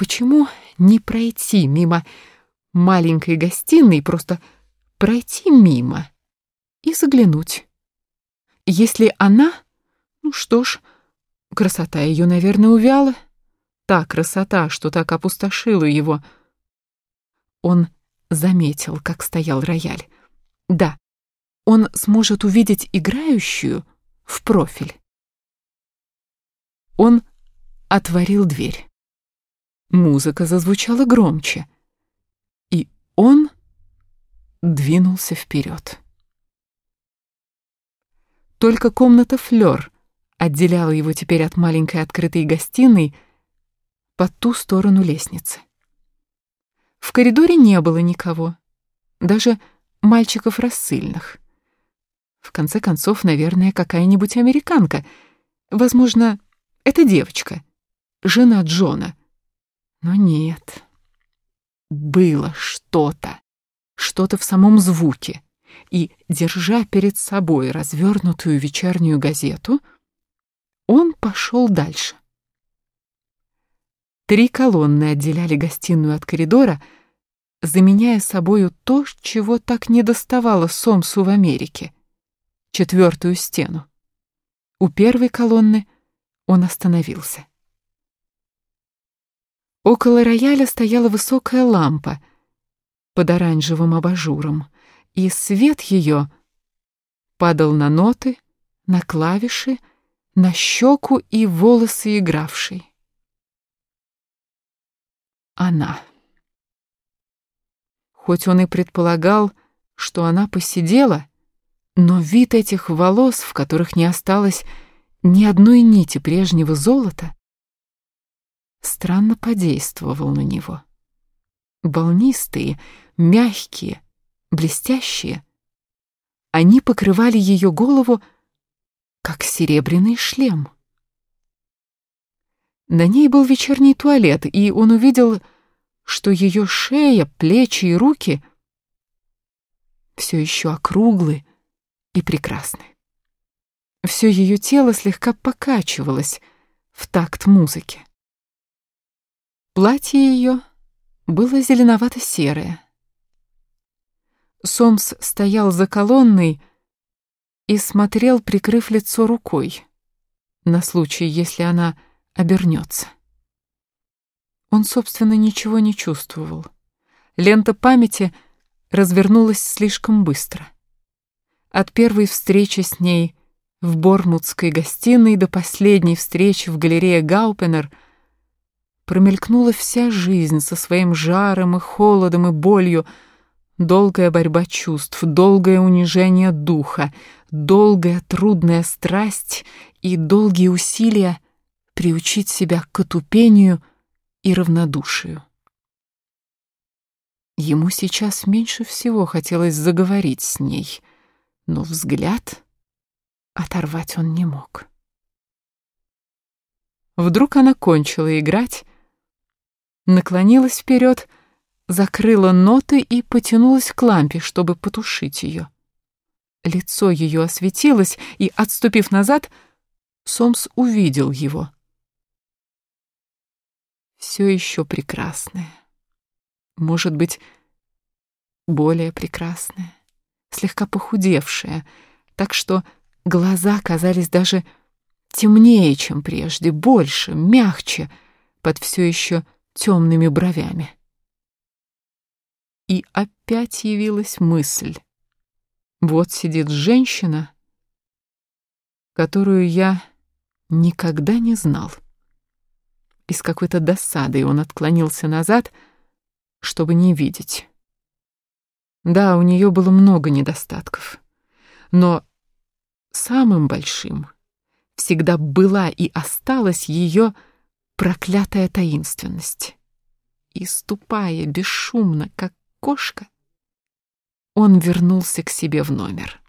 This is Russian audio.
почему не пройти мимо маленькой гостиной, просто пройти мимо и заглянуть? Если она, ну что ж, красота ее, наверное, увяла. Та красота, что так опустошила его. Он заметил, как стоял рояль. Да, он сможет увидеть играющую в профиль. Он отворил дверь. Музыка зазвучала громче, и он двинулся вперед. Только комната Флёр отделяла его теперь от маленькой открытой гостиной по ту сторону лестницы. В коридоре не было никого, даже мальчиков рассыльных. В конце концов, наверное, какая-нибудь американка. Возможно, это девочка, жена Джона. Но нет. Было что-то, что-то в самом звуке. И, держа перед собой развернутую вечернюю газету, он пошел дальше. Три колонны отделяли гостиную от коридора, заменяя собою то, чего так не доставало Сомсу в Америке — четвертую стену. У первой колонны он остановился. Около рояля стояла высокая лампа под оранжевым абажуром, и свет ее падал на ноты, на клавиши, на щеку и волосы игравшей. Она. Хоть он и предполагал, что она посидела, но вид этих волос, в которых не осталось ни одной нити прежнего золота, странно подействовал на него. Волнистые, мягкие, блестящие, они покрывали ее голову, как серебряный шлем. На ней был вечерний туалет, и он увидел, что ее шея, плечи и руки все еще округлы и прекрасны. Все ее тело слегка покачивалось в такт музыки. Платье ее было зеленовато-серое. Сомс стоял за колонной и смотрел, прикрыв лицо рукой, на случай, если она обернется. Он, собственно, ничего не чувствовал. Лента памяти развернулась слишком быстро. От первой встречи с ней в Бормутской гостиной до последней встречи в галерее Гаупенер промелькнула вся жизнь со своим жаром и холодом и болью, долгая борьба чувств, долгое унижение духа, долгая трудная страсть и долгие усилия приучить себя к отупению и равнодушию. Ему сейчас меньше всего хотелось заговорить с ней, но взгляд оторвать он не мог. Вдруг она кончила играть, наклонилась вперед, закрыла ноты и потянулась к лампе, чтобы потушить ее. Лицо ее осветилось, и, отступив назад, Сомс увидел его. Все еще прекрасное. Может быть, более прекрасное, слегка похудевшее, так что глаза казались даже темнее, чем прежде, больше, мягче, под все еще темными бровями. И опять явилась мысль. Вот сидит женщина, которую я никогда не знал. И с какой-то досадой он отклонился назад, чтобы не видеть. Да, у нее было много недостатков, но самым большим всегда была и осталась ее проклятая таинственность. И ступая бесшумно, как кошка, он вернулся к себе в номер.